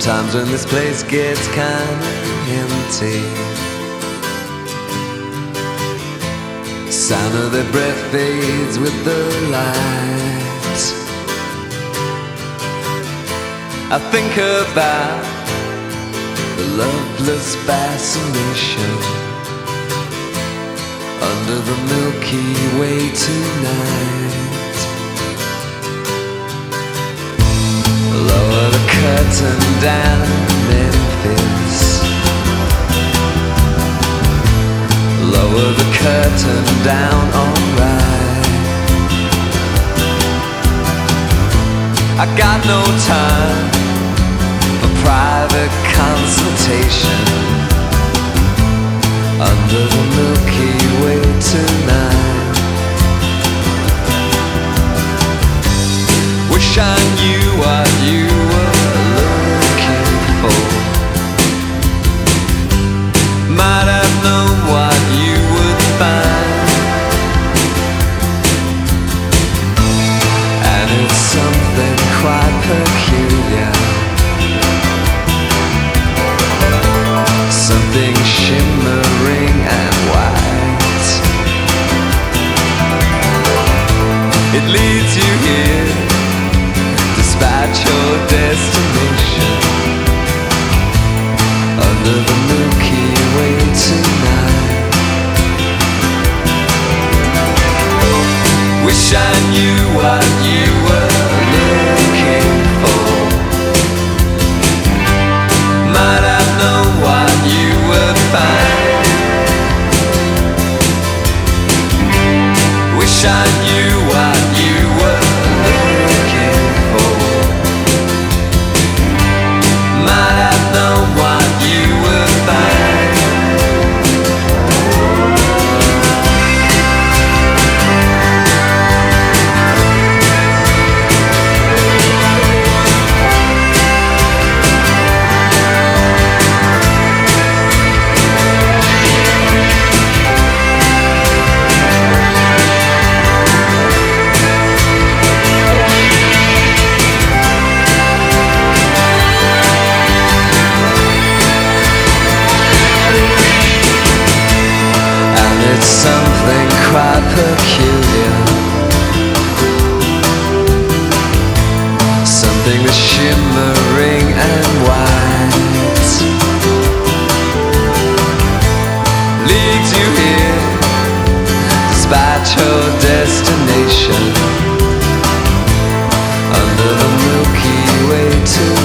Sometimes when this place gets kinda empty, sound of their breath fades with the light. I think about the loveless fascination under the Milky Way tonight. Curtain down, Memphis. Lower the curtain down, alright. I got no time for private consultation under the Milky Way tonight. Wish I knew what you were shimmering and white. It leads you here, despite your destination. Under the Milky Way tonight. Wish I knew what. something shimmering and white leads you here despite your destination under the Milky Way too.